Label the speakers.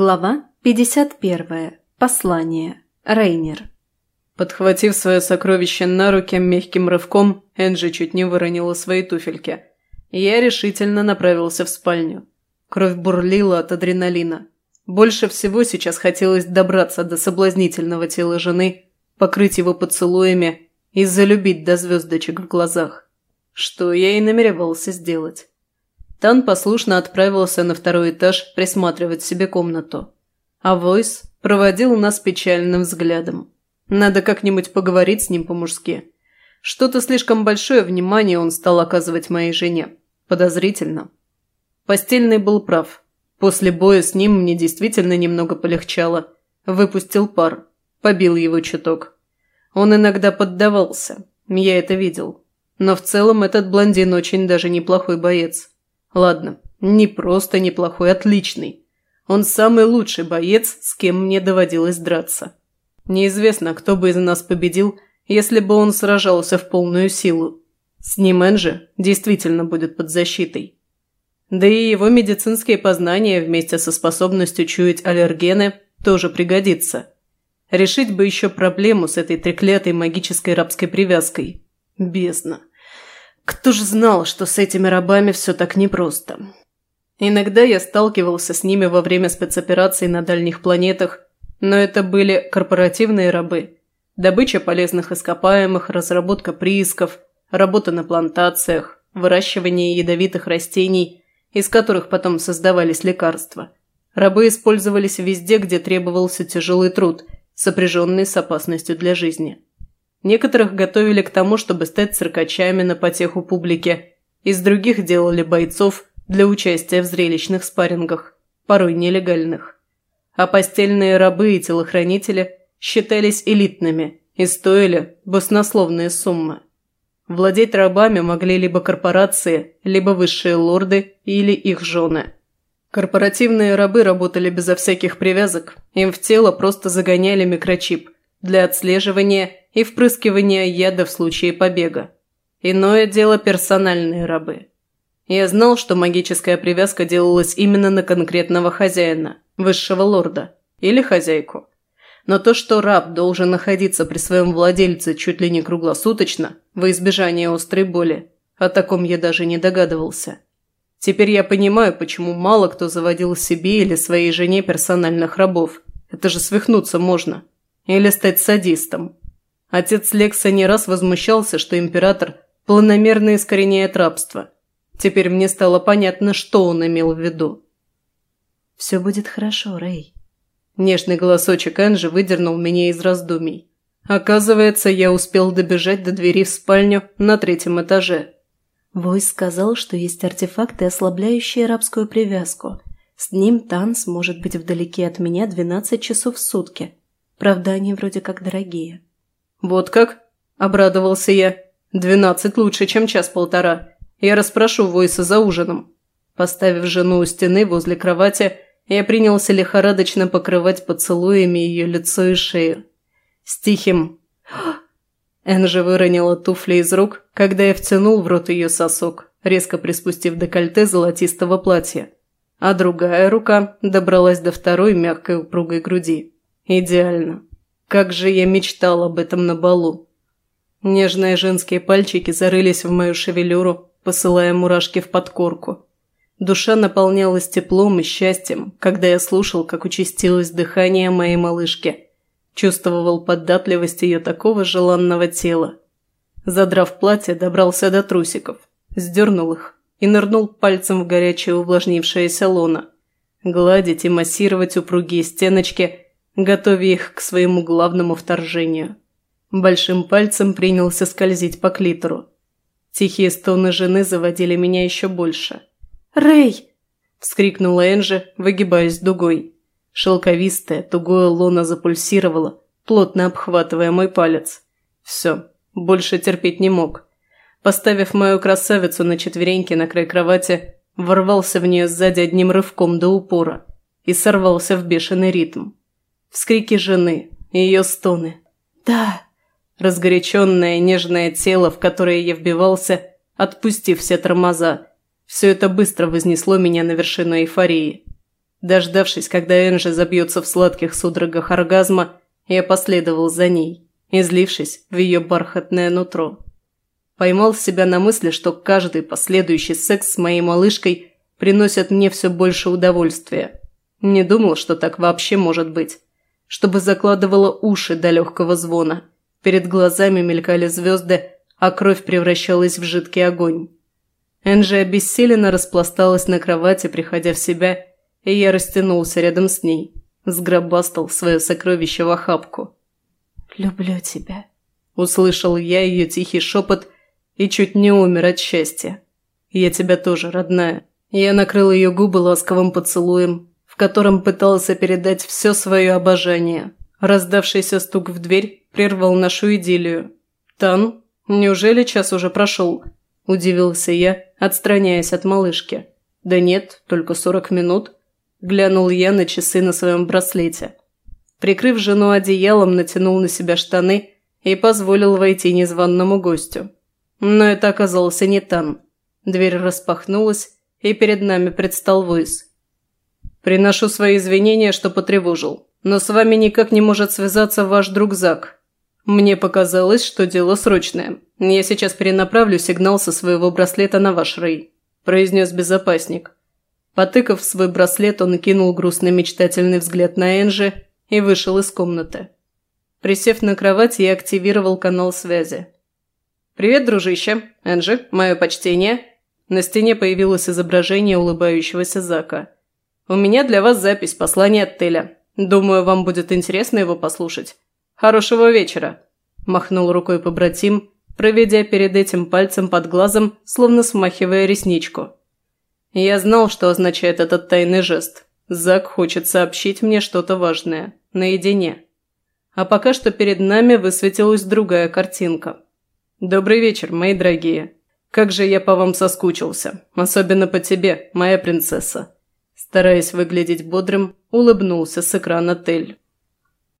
Speaker 1: Глава 51. Послание. Рейнер.
Speaker 2: Подхватив свое сокровище на руки мягким рывком, Энджи чуть не выронила свои туфельки. Я решительно направился в спальню. Кровь бурлила от адреналина. Больше всего сейчас хотелось добраться до соблазнительного тела жены, покрыть его поцелуями и залюбить до звездочек в глазах. Что я и намеревался сделать. Тан послушно отправился на второй этаж присматривать себе комнату. А Войс проводил нас печальным взглядом. Надо как-нибудь поговорить с ним по-мужски. Что-то слишком большое внимание он стал оказывать моей жене. Подозрительно. Постельный был прав. После боя с ним мне действительно немного полегчало. Выпустил пар. Побил его чуток. Он иногда поддавался. Я это видел. Но в целом этот блондин очень даже неплохой боец. Ладно, не просто неплохой, отличный. Он самый лучший боец, с кем мне доводилось драться. Неизвестно, кто бы из нас победил, если бы он сражался в полную силу. С ним Энджи действительно будет под защитой. Да и его медицинские познания вместе со способностью чуять аллергены тоже пригодится. Решить бы еще проблему с этой треклятой магической рабской привязкой. Бездна. Кто ж знал, что с этими рабами все так непросто? Иногда я сталкивался с ними во время спецопераций на дальних планетах, но это были корпоративные рабы. Добыча полезных ископаемых, разработка приисков, работа на плантациях, выращивание ядовитых растений, из которых потом создавались лекарства. Рабы использовались везде, где требовался тяжелый труд, сопряженный с опасностью для жизни. Некоторых готовили к тому, чтобы стать циркачами на потеху публике. Из других делали бойцов для участия в зрелищных спаррингах, порой нелегальных. А постельные рабы и телохранители считались элитными и стоили баснословные суммы. Владеть рабами могли либо корпорации, либо высшие лорды или их жены. Корпоративные рабы работали безо всяких привязок, им в тело просто загоняли микрочип для отслеживания и впрыскивания яда в случае побега. Иное дело персональные рабы. Я знал, что магическая привязка делалась именно на конкретного хозяина, высшего лорда или хозяйку. Но то, что раб должен находиться при своем владельце чуть ли не круглосуточно, во избежание острой боли, о таком я даже не догадывался. Теперь я понимаю, почему мало кто заводил себе или своей жене персональных рабов. Это же свихнуться можно. Или стать садистом. Отец Лекса не раз возмущался, что император планомерно искореняет рабство. Теперь мне стало понятно, что он имел в виду.
Speaker 1: «Все будет хорошо, Рэй».
Speaker 2: Нежный голосочек Энжи выдернул меня из раздумий. Оказывается, я успел добежать до двери в спальню на третьем этаже.
Speaker 1: Войс сказал, что есть артефакты, ослабляющие рабскую привязку. С ним Танс может быть вдалеке от меня 12 часов в сутки. Правда, они вроде как дорогие.
Speaker 2: «Вот как?» – обрадовался я. «Двенадцать лучше, чем час-полтора. Я расспрошу Войса за ужином». Поставив жену у стены возле кровати, я принялся лихорадочно покрывать поцелуями ее лицо и шею. С тихим Энжи выронила туфли из рук, когда я втянул в рот ее сосок, резко приспустив декольте золотистого платья. А другая рука добралась до второй мягкой упругой груди. Идеально. Как же я мечтал об этом на балу. Нежные женские пальчики зарылись в мою шевелюру, посылая мурашки в подкорку. Душа наполнялась теплом и счастьем, когда я слушал, как участилось дыхание моей малышки. Чувствовал податливость ее такого желанного тела. Задрав платье, добрался до трусиков, сдернул их и нырнул пальцем в горячее увлажнившееся лоно. Гладить и массировать упругие стеночки – готовя их к своему главному вторжению. Большим пальцем принялся скользить по клитору. Тихие стоны жены заводили меня еще больше.
Speaker 1: «Рэй!»
Speaker 2: – вскрикнула Энжи, выгибаясь дугой. Шелковистая, тугое лона запульсировала, плотно обхватывая мой палец. Все, больше терпеть не мог. Поставив мою красавицу на четвереньки на край кровати, ворвался в нее сзади одним рывком до упора и сорвался в бешеный ритм. Вскрики жены, ее стоны.
Speaker 1: «Да!»
Speaker 2: Разгоряченное нежное тело, в которое я вбивался, отпустив все тормоза. Все это быстро вознесло меня на вершину эйфории. Дождавшись, когда Энжи забьется в сладких судорогах оргазма, я последовал за ней, излившись в ее бархатное нутро. Поймал себя на мысли, что каждый последующий секс с моей малышкой приносит мне все больше удовольствия. Не думал, что так вообще может быть. Чтобы закладывало уши до легкого звона. Перед глазами мелькали звезды, а кровь превращалась в жидкий огонь. Энджи обессиленно распласталась на кровати, приходя в себя, и я растянулся рядом с ней, сгробастал свое сокровище в охапку.
Speaker 1: «Люблю тебя», –
Speaker 2: услышал я ее тихий шепот и чуть не умер от счастья. «Я тебя тоже, родная». Я накрыл ее губы ласковым поцелуем, котором пытался передать все свое обожание. Раздавшийся стук в дверь прервал нашу идиллию. «Тан, неужели час уже прошел?» – удивился я, отстраняясь от малышки. «Да нет, только сорок минут», – глянул я на часы на своем браслете. Прикрыв жену одеялом, натянул на себя штаны и позволил войти незваному гостю. Но это оказался не Тан. Дверь распахнулась, и перед нами предстал Войс. «Приношу свои извинения, что потревожил, но с вами никак не может связаться ваш друг Зак. Мне показалось, что дело срочное. Я сейчас перенаправлю сигнал со своего браслета на ваш рей», – произнес безопасник. Потыкав свой браслет, он кинул грустный мечтательный взгляд на Энжи и вышел из комнаты. Присев на кровать, я активировал канал связи. «Привет, дружище. Энджи, мое почтение». На стене появилось изображение улыбающегося Зака. «У меня для вас запись послания от Теля. Думаю, вам будет интересно его послушать. Хорошего вечера!» Махнул рукой побратим, проведя перед этим пальцем под глазом, словно смахивая ресничку. Я знал, что означает этот тайный жест. Зак хочет сообщить мне что-то важное. Наедине. А пока что перед нами высветилась другая картинка – «Добрый вечер, мои дорогие. Как же я по вам соскучился. Особенно по тебе, моя принцесса». Стараясь выглядеть бодрым, улыбнулся с экрана Тель.